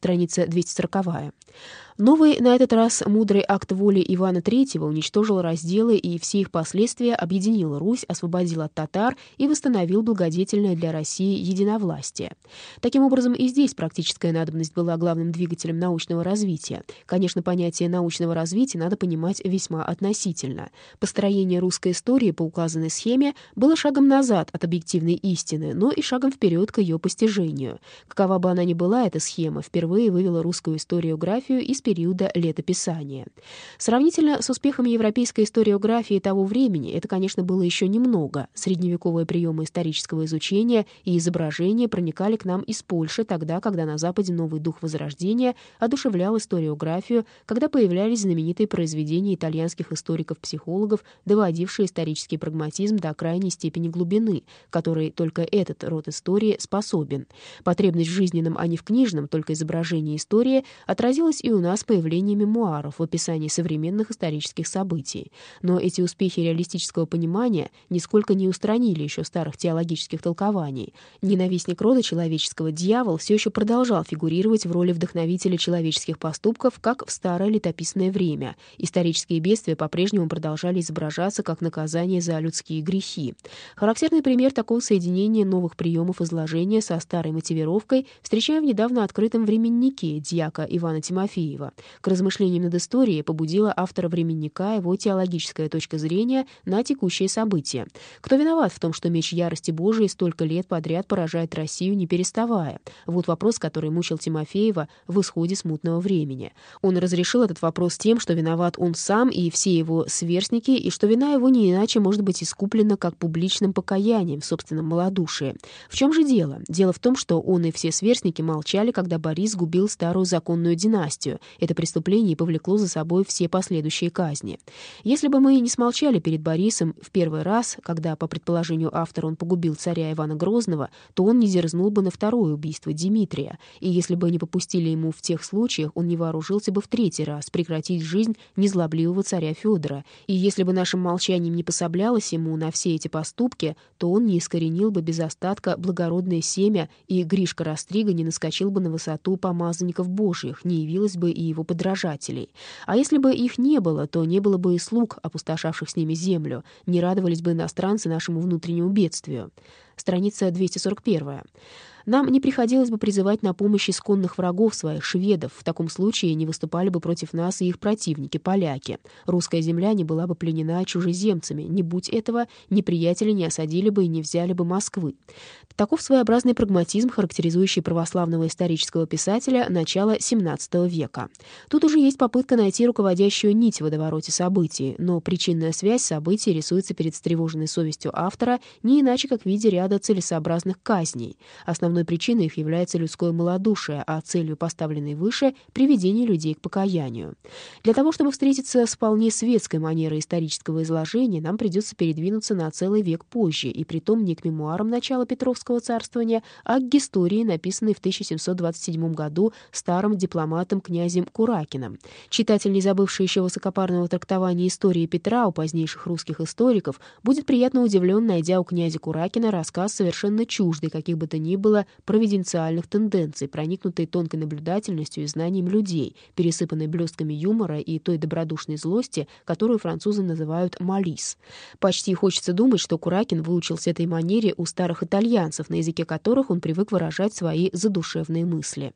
страница 240. Новый, на этот раз мудрый акт воли Ивана III уничтожил разделы и все их последствия, объединил Русь, освободил от татар и восстановил благодетельное для России единовластие. Таким образом, и здесь практическая надобность была главным двигателем научного развития. Конечно, понятие научного развития надо понимать весьма относительно. Построение русской истории по указанной схеме было шагом назад от объективной истины, но и шагом вперед к ее постижению. Какова бы она ни была, эта схема впервые вывела русскую историографию из периода летописания. Сравнительно с успехами европейской историографии того времени это, конечно, было еще немного. Средневековые приемы исторического изучения и изображения проникали к нам из Польши тогда, когда на Западе новый дух Возрождения одушевлял историографию, когда появлялись знаменитые произведения итальянских историков-психологов, доводившие исторический прагматизм до крайней степени глубины, которой только этот род истории способен. Потребность в жизненном, а не в книжном, только изображении истории отразилась и у нас с появлением мемуаров в описании современных исторических событий. Но эти успехи реалистического понимания нисколько не устранили еще старых теологических толкований. Ненавистник рода человеческого дьявол все еще продолжал фигурировать в роли вдохновителя человеческих поступков, как в старое летописное время. Исторические бедствия по-прежнему продолжали изображаться как наказание за людские грехи. Характерный пример такого соединения новых приемов изложения со старой мотивировкой встречаем в недавно открытом временнике дьяка Ивана Тимофеева. К размышлениям над историей побудила автора «Временника» его теологическая точка зрения на текущие события. Кто виноват в том, что меч ярости Божией столько лет подряд поражает Россию, не переставая? Вот вопрос, который мучил Тимофеева в исходе смутного времени. Он разрешил этот вопрос тем, что виноват он сам и все его сверстники, и что вина его не иначе может быть искуплена как публичным покаянием в собственном малодушии. В чем же дело? Дело в том, что он и все сверстники молчали, когда Борис губил старую законную династию, это преступление повлекло за собой все последующие казни. Если бы мы не смолчали перед Борисом в первый раз, когда, по предположению автора, он погубил царя Ивана Грозного, то он не дерзнул бы на второе убийство Дмитрия. И если бы не попустили ему в тех случаях, он не вооружился бы в третий раз прекратить жизнь незлобливого царя Федора. И если бы нашим молчанием не пособлялось ему на все эти поступки, то он не искоренил бы без остатка благородное семя, и Гришка Растрига не наскочил бы на высоту помазанников божьих, не явилось бы и его подражателей. А если бы их не было, то не было бы и слуг, опустошавших с ними землю, не радовались бы иностранцы нашему внутреннему бедствию. Страница 241. Нам не приходилось бы призывать на помощь исконных врагов своих шведов. В таком случае не выступали бы против нас и их противники, поляки. Русская земля не была бы пленена чужеземцами. Не будь этого, неприятели не осадили бы и не взяли бы Москвы. Таков своеобразный прагматизм, характеризующий православного исторического писателя начала XVII века. Тут уже есть попытка найти руководящую нить в водовороте событий, но причинная связь событий рисуется перед встревоженной совестью автора не иначе, как в виде ряда целесообразных казней. Основной Основной причиной их является людское малодушие, а целью, поставленной выше, — приведение людей к покаянию. Для того, чтобы встретиться с вполне светской манерой исторического изложения, нам придется передвинуться на целый век позже, и притом не к мемуарам начала Петровского царствования, а к истории, написанной в 1727 году старым дипломатом князем Куракиным. Читатель, не забывший еще высокопарного трактования истории Петра у позднейших русских историков, будет приятно удивлен, найдя у князя Куракина рассказ совершенно чуждый каких бы то ни было провиденциальных тенденций, проникнутой тонкой наблюдательностью и знанием людей, пересыпанной блестками юмора и той добродушной злости, которую французы называют «малис». Почти хочется думать, что Куракин выучился этой манере у старых итальянцев, на языке которых он привык выражать свои задушевные мысли.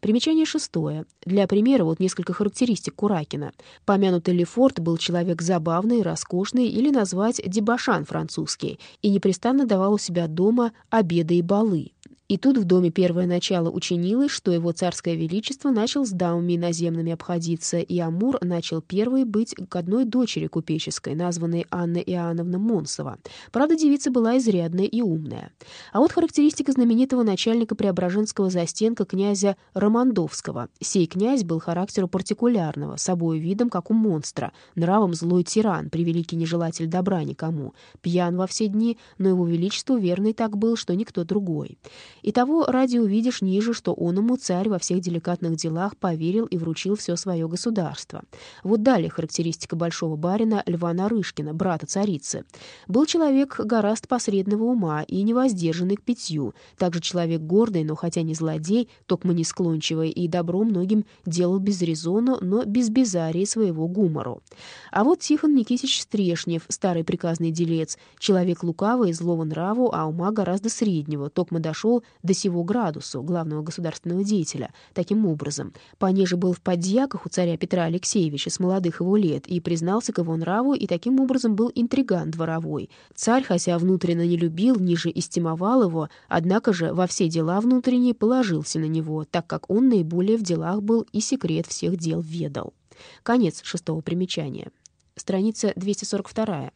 Примечание шестое. Для примера вот несколько характеристик Куракина. Помянутый Лефорт был человек забавный, роскошный или назвать дебошан французский и непрестанно давал у себя дома обеды и балы. И тут в доме первое начало учинилось, что его царское величество начал с дамами иноземными обходиться, и Амур начал первый быть к одной дочери купеческой, названной Анна Иоанновна Монсова. Правда, девица была изрядная и умная. А вот характеристика знаменитого начальника Преображенского застенка князя Романдовского. Сей князь был характеру партикулярного, собой видом, как у монстра, нравом злой тиран, превеликий нежелатель добра никому, пьян во все дни, но его величеству верный так был, что никто другой. И того ради увидишь ниже, что он ему царь во всех деликатных делах поверил и вручил все свое государство. Вот далее характеристика большого барина Льва Нарышкина, брата царицы. Был человек гораст посредного ума и невоздержанный к питью, также человек гордый, но хотя не злодей, токмо не склончивый, и добро многим делал без резону, но без безарии своего гумору. А вот Тихон Никитич Стрешнев, старый приказный делец, человек лукавый злого нраву, а ума гораздо среднего, токмо дошел до сего градусу, главного государственного деятеля. Таким образом, понеже был в подьяках у царя Петра Алексеевича с молодых его лет и признался к его нраву, и таким образом был интриган дворовой. Царь, хотя внутренно не любил, ниже истимовал его, однако же во все дела внутренние положился на него, так как он наиболее в делах был и секрет всех дел ведал. Конец шестого примечания. Страница 242.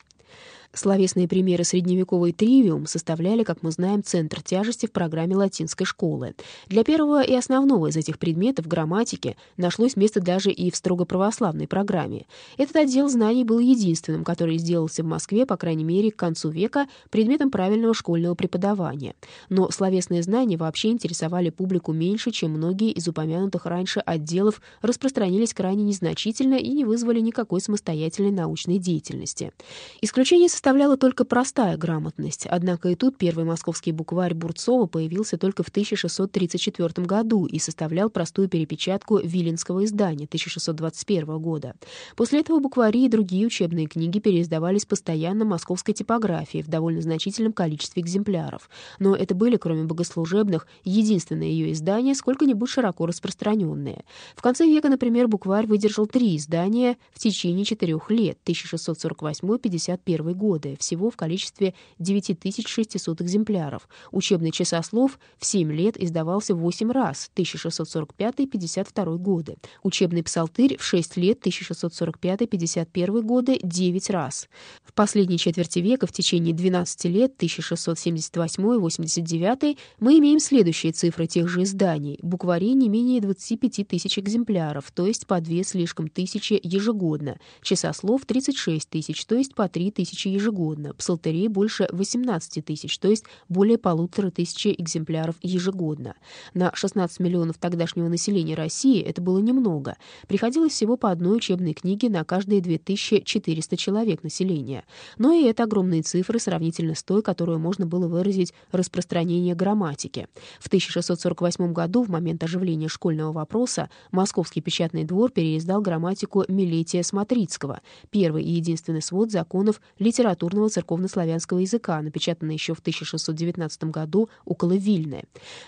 Словесные примеры средневековой тривиум составляли, как мы знаем, центр тяжести в программе латинской школы. Для первого и основного из этих предметов грамматики нашлось место даже и в строго православной программе. Этот отдел знаний был единственным, который сделался в Москве, по крайней мере, к концу века, предметом правильного школьного преподавания. Но словесные знания вообще интересовали публику меньше, чем многие из упомянутых раньше отделов распространились крайне незначительно и не вызвали никакой самостоятельной научной деятельности. Исключение составляли составляла только простая грамотность, однако и тут первый московский букварь Бурцова появился только в 1634 году и составлял простую перепечатку Виленского издания 1621 года. После этого буквари и другие учебные книги переиздавались постоянно московской типографией в довольно значительном количестве экземпляров. Но это были, кроме богослужебных, единственные ее издания, сколько-нибудь широко распространенные. В конце века, например, букварь выдержал три издания в течение четырех лет, 1648-51 год годы, всего в количестве 9600 экземпляров. Учебный часослов в 7 лет издавался 8 раз, 1645-52 годы. Учебный псалтырь в 6 лет, 1645-51 годы, 9 раз. В последней четверти века, в течение 12 лет, 1678-89, мы имеем следующие цифры тех же изданий. Буквари не менее 25 тысяч экземпляров, то есть по 2 слишком тысячи ежегодно. Часослов 36 тысяч, то есть по 3 тысячи ежегодно, псалтерей больше 18 тысяч, то есть более полутора тысячи экземпляров ежегодно. На 16 миллионов тогдашнего населения России это было немного. Приходилось всего по одной учебной книге на каждые 2400 человек населения. Но и это огромные цифры сравнительно с той, которую можно было выразить распространение грамматики. В 1648 году, в момент оживления школьного вопроса, Московский печатный двор переиздал грамматику Милетия Смотрицкого, первый и единственный свод законов литературы литературного церковнославянского языка, напечатанное еще в 1619 году около Вильны.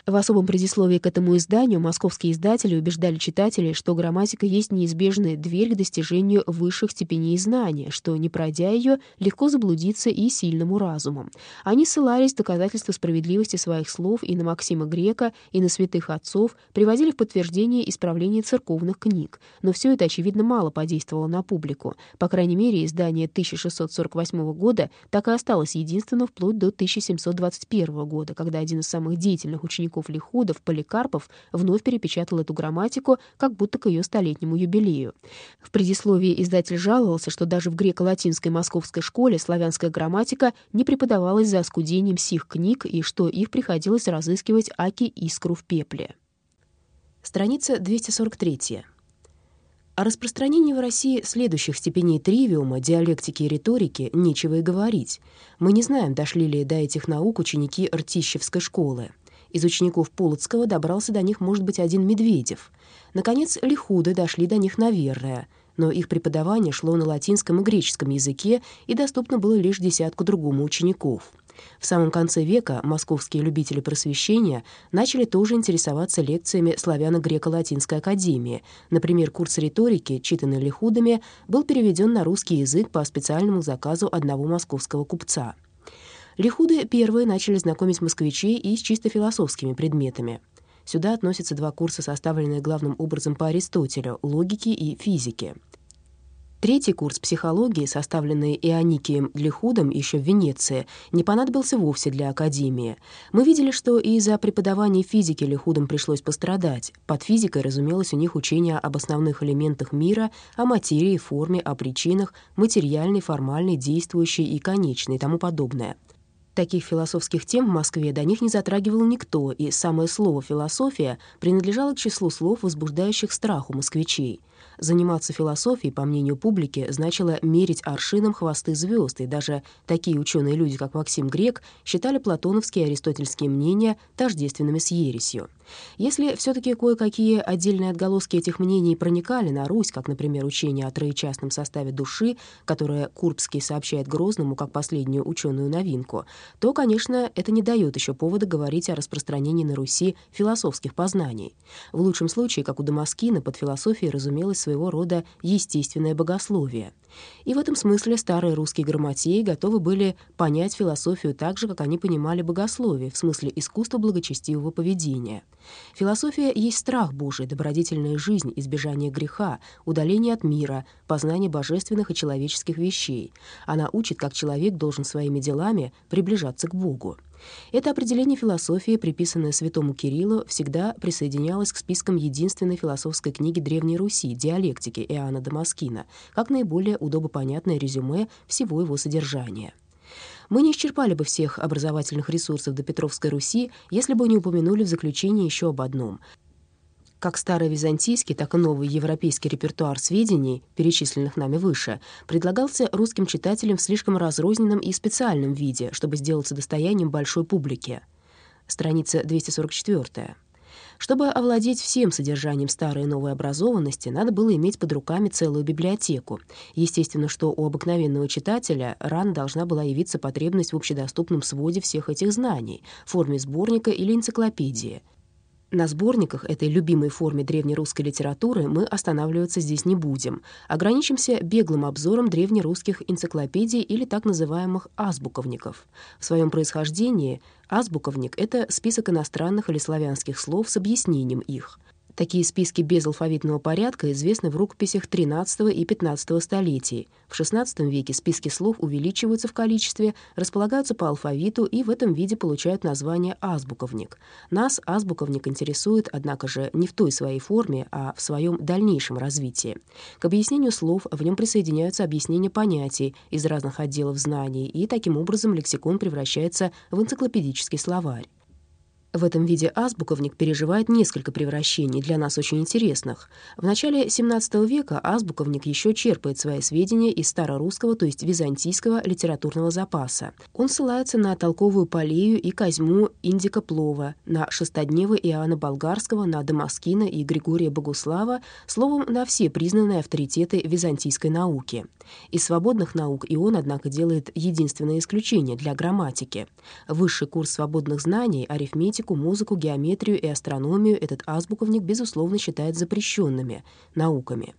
В особом предисловии к этому изданию московские издатели убеждали читателей, что грамматика есть неизбежная дверь к достижению высших степеней знания, что, не пройдя ее, легко заблудиться и сильному разумом. Они ссылались доказательства справедливости своих слов и на Максима Грека, и на святых отцов, приводили в подтверждение исправления церковных книг. Но все это, очевидно, мало подействовало на публику. По крайней мере, издание 1648 года так и осталось единственным вплоть до 1721 года, когда один из самых деятельных учеников Лиходов, Поликарпов, вновь перепечатал эту грамматику, как будто к ее столетнему юбилею. В предисловии издатель жаловался, что даже в греко-латинской московской школе славянская грамматика не преподавалась за оскудением сих книг и что их приходилось разыскивать аки искру в пепле. Страница 243. О распространении в России следующих степеней тривиума, диалектики и риторики нечего и говорить. Мы не знаем, дошли ли до этих наук ученики Ртищевской школы. Из учеников Полоцкого добрался до них, может быть, один Медведев. Наконец, Лихуды дошли до них, наверное, но их преподавание шло на латинском и греческом языке и доступно было лишь десятку другому учеников. В самом конце века московские любители просвещения начали тоже интересоваться лекциями славяно-греко-латинской академии. Например, курс риторики, читанный Лихудами, был переведен на русский язык по специальному заказу одного московского купца. Лихуды первые начали знакомить москвичей и с чисто философскими предметами. Сюда относятся два курса, составленные главным образом по Аристотелю — логике и физике — Третий курс психологии, составленный Ионикием Длихудом еще в Венеции, не понадобился вовсе для Академии. Мы видели, что и за преподавание физики Лихудам пришлось пострадать. Под физикой разумелось у них учение об основных элементах мира, о материи, форме, о причинах, материальной, формальной, действующей и конечной и тому подобное. Таких философских тем в Москве до них не затрагивал никто, и самое слово «философия» принадлежало к числу слов, возбуждающих страх у москвичей. Заниматься философией, по мнению публики, значило мерить аршином хвосты звезд, и даже такие ученые люди, как Максим Грек, считали платоновские и аристотельские мнения тождественными с ересью. Если все-таки кое-какие отдельные отголоски этих мнений проникали на Русь, как, например, учение о троечастном составе души, которое Курбский сообщает Грозному как последнюю ученую новинку, то, конечно, это не дает еще повода говорить о распространении на Руси философских познаний. В лучшем случае, как у Дамаскина, под философией разумелось своего рода естественное богословие. И в этом смысле старые русские грамотеи готовы были понять философию так же, как они понимали богословие, в смысле искусства благочестивого поведения. Философия есть страх Божий, добродетельная жизнь, избежание греха, удаление от мира, познание божественных и человеческих вещей. Она учит, как человек должен своими делами приближаться к Богу. Это определение философии, приписанное святому Кириллу, всегда присоединялось к спискам единственной философской книги Древней Руси «Диалектики» Иоанна Дамаскина, как наиболее удобопонятное резюме всего его содержания. Мы не исчерпали бы всех образовательных ресурсов до Петровской Руси, если бы не упомянули в заключении еще об одном — как старый византийский, так и новый европейский репертуар сведений, перечисленных нами выше, предлагался русским читателям в слишком разрозненном и специальном виде, чтобы сделаться достоянием большой публики. Страница 244. Чтобы овладеть всем содержанием старой и новой образованности, надо было иметь под руками целую библиотеку. Естественно, что у обыкновенного читателя рано должна была явиться потребность в общедоступном своде всех этих знаний, в форме сборника или энциклопедии. На сборниках этой любимой форме древнерусской литературы мы останавливаться здесь не будем. Ограничимся беглым обзором древнерусских энциклопедий или так называемых азбуковников. В своем происхождении азбуковник — это список иностранных или славянских слов с объяснением их. Такие списки без алфавитного порядка известны в рукописях XIII и XV столетий. В XVI веке списки слов увеличиваются в количестве, располагаются по алфавиту и в этом виде получают название «азбуковник». Нас азбуковник интересует, однако же, не в той своей форме, а в своем дальнейшем развитии. К объяснению слов в нем присоединяются объяснения понятий из разных отделов знаний, и таким образом лексикон превращается в энциклопедический словарь. В этом виде азбуковник переживает несколько превращений, для нас очень интересных. В начале XVII века азбуковник еще черпает свои сведения из старорусского, то есть византийского литературного запаса. Он ссылается на толковую Полею и Козьму Индика Плова, на Шестоднева Иоанна Болгарского, на Дамаскина и Григория Богуслава, словом, на все признанные авторитеты византийской науки. Из свободных наук и он, однако, делает единственное исключение для грамматики. Высший курс свободных знаний, арифметики, математику, музыку, геометрию и астрономию этот азбуковник, безусловно, считает запрещенными науками.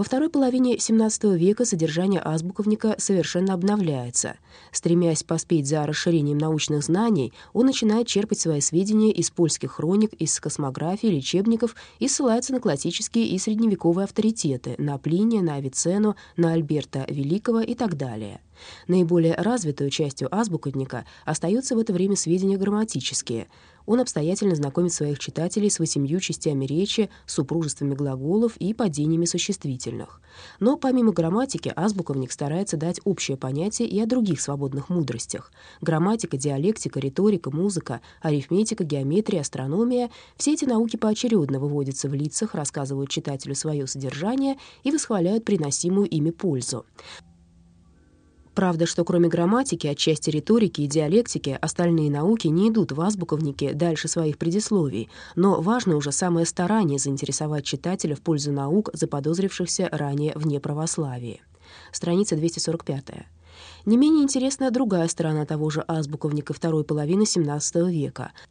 Во второй половине XVII века содержание азбуковника совершенно обновляется. Стремясь поспеть за расширением научных знаний, он начинает черпать свои сведения из польских хроник, из космографии, лечебников и ссылается на классические и средневековые авторитеты, на Плиния, на Авиценну, на Альберта Великого и так далее. Наиболее развитой частью азбуковника остаются в это время сведения грамматические. Он обстоятельно знакомит своих читателей с восемью частями речи, супружествами глаголов и падениями существительных. Но помимо грамматики азбуковник старается дать общее понятие и о других свободных мудростях. Грамматика, диалектика, риторика, музыка, арифметика, геометрия, астрономия — все эти науки поочередно выводятся в лицах, рассказывают читателю свое содержание и восхваляют приносимую ими пользу. Правда, что кроме грамматики, отчасти риторики и диалектики, остальные науки не идут в азбуковнике дальше своих предисловий, но важно уже самое старание заинтересовать читателя в пользу наук, заподозрившихся ранее вне православия. Страница 245. Не менее интересна другая сторона того же азбуковника второй половины XVII века —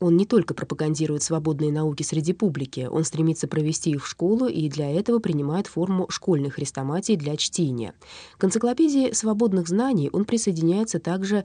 он не только пропагандирует свободные науки среди публики, он стремится провести их в школу и для этого принимает форму школьных хрестоматий для чтения. К энциклопедии свободных знаний он присоединяется также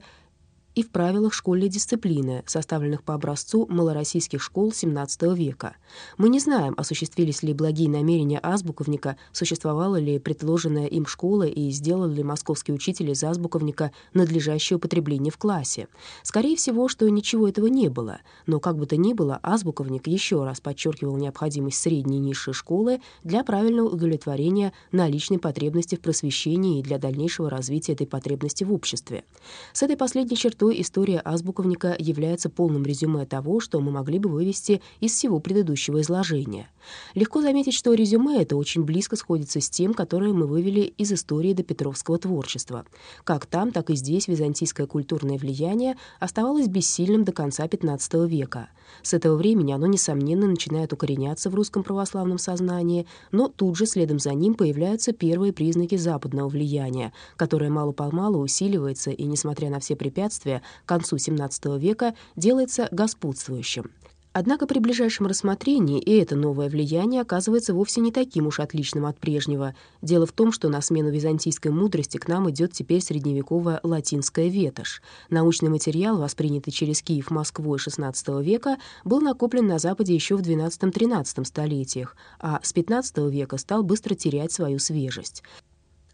и в правилах школьной дисциплины, составленных по образцу малороссийских школ XVII века. Мы не знаем, осуществились ли благие намерения азбуковника, существовала ли предложенная им школа и сделали ли московские учители из азбуковника надлежащее употребление в классе. Скорее всего, что ничего этого не было, но как бы то ни было, азбуковник еще раз подчеркивал необходимость средней и низшей школы для правильного удовлетворения наличной потребности в просвещении и для дальнейшего развития этой потребности в обществе. С этой последней чертой то история азбуковника является полным резюме того, что мы могли бы вывести из всего предыдущего изложения. Легко заметить, что резюме это очень близко сходится с тем, которое мы вывели из истории до Петровского творчества. Как там, так и здесь византийское культурное влияние оставалось бессильным до конца XV века. С этого времени оно, несомненно, начинает укореняться в русском православном сознании, но тут же следом за ним появляются первые признаки западного влияния, которое мало-помалу усиливается и, несмотря на все препятствия, к концу XVII века делается господствующим. Однако при ближайшем рассмотрении и это новое влияние оказывается вовсе не таким уж отличным от прежнего. Дело в том, что на смену византийской мудрости к нам идет теперь средневековая латинская ветошь. Научный материал, воспринятый через Киев Москвой XVI века, был накоплен на Западе еще в XII-XIII столетиях, а с XV века стал быстро терять свою свежесть.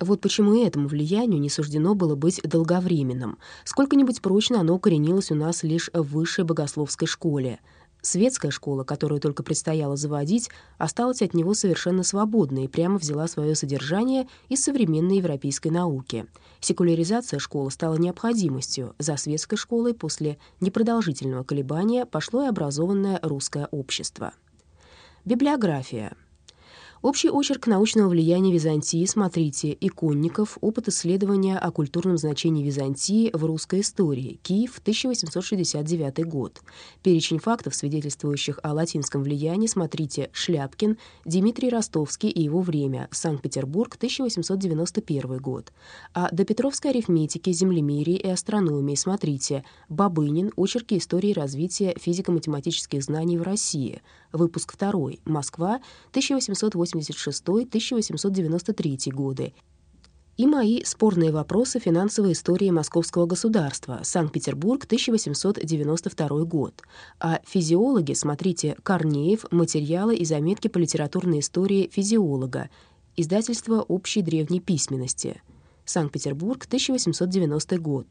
Вот почему этому влиянию не суждено было быть долговременным. Сколько-нибудь прочно оно укоренилось у нас лишь в высшей богословской школе — Светская школа, которую только предстояло заводить, осталась от него совершенно свободной и прямо взяла свое содержание из современной европейской науки. Секуляризация школы стала необходимостью. За светской школой после непродолжительного колебания пошло и образованное русское общество. Библиография. Общий очерк научного влияния Византии, смотрите, Иконников, опыт исследования о культурном значении Византии в русской истории, Киев, 1869 год. Перечень фактов, свидетельствующих о латинском влиянии, смотрите, Шляпкин, Дмитрий Ростовский и его время, Санкт-Петербург, 1891 год. О допетровской арифметике, землемерии и астрономии, смотрите, Бабынин, очерки истории развития физико-математических знаний в России, выпуск 2, Москва, 1880 1886-1893 годы, и мои спорные вопросы финансовой истории московского государства, Санкт-Петербург, 1892 год. А физиологи, смотрите, Корнеев, материалы и заметки по литературной истории физиолога, издательство общей древней письменности. Санкт-Петербург, 1890 год.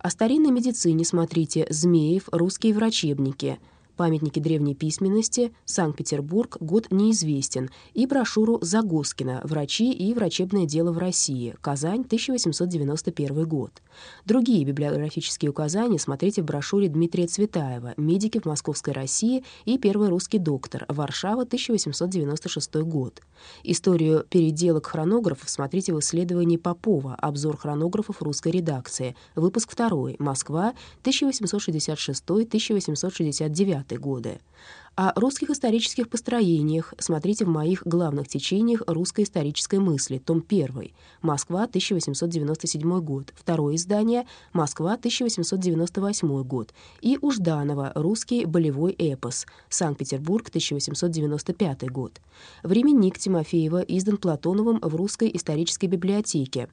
О старинной медицине смотрите «Змеев. Русские врачебники», памятники древней письменности, Санкт-Петербург, год неизвестен, и брошюру Загоскина «Врачи и врачебное дело в России», Казань, 1891 год. Другие библиографические указания смотрите в брошюре Дмитрия Цветаева «Медики в Московской России» и «Первый русский доктор», Варшава, 1896 год. Историю переделок хронографов смотрите в исследовании Попова «Обзор хронографов русской редакции», выпуск 2, Москва, 1866-1869 годы. О русских исторических построениях смотрите в моих главных течениях русской исторической мысли, том 1, Москва, 1897 год, второе издание, Москва, 1898 год, и у Жданова «Русский болевой эпос», Санкт-Петербург, 1895 год. Временник Тимофеева издан Платоновым в Русской исторической библиотеке,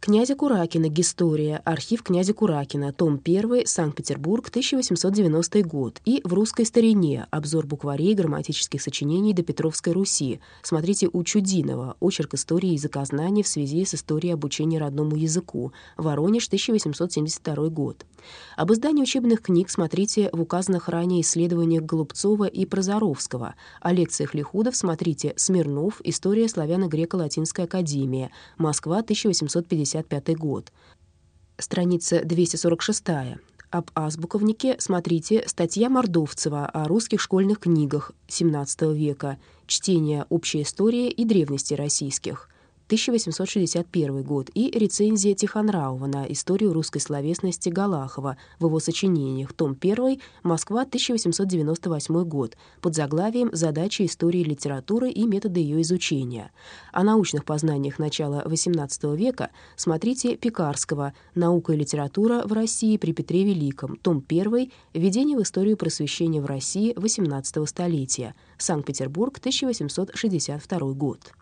Князя Куракина. Гистория. Архив князя Куракина. Том 1. Санкт-Петербург. 1890 год. И в русской старине. Обзор букварей грамматических сочинений до Петровской Руси. Смотрите у Чудинова. Очерк истории языкознания в связи с историей обучения родному языку. Воронеж. 1872 год. Об издании учебных книг смотрите в указанных ранее исследованиях Голубцова и Прозоровского. О лекциях Лихудов смотрите «Смирнов. История славяно-греко-латинской академии. Москва. 1850 1955 год. Страница 246. Об азбуковнике смотрите статья Мордовцева о русских школьных книгах XVII века, чтение общей истории и древности российских. 1861 год, и рецензия Тихонраува на историю русской словесности Галахова в его сочинениях, том 1, Москва, 1898 год, под заглавием «Задачи истории литературы и методы ее изучения». О научных познаниях начала XVIII века смотрите Пекарского «Наука и литература в России при Петре Великом», том 1, «Введение в историю просвещения в России XVIII столетия», Санкт-Петербург, 1862 год.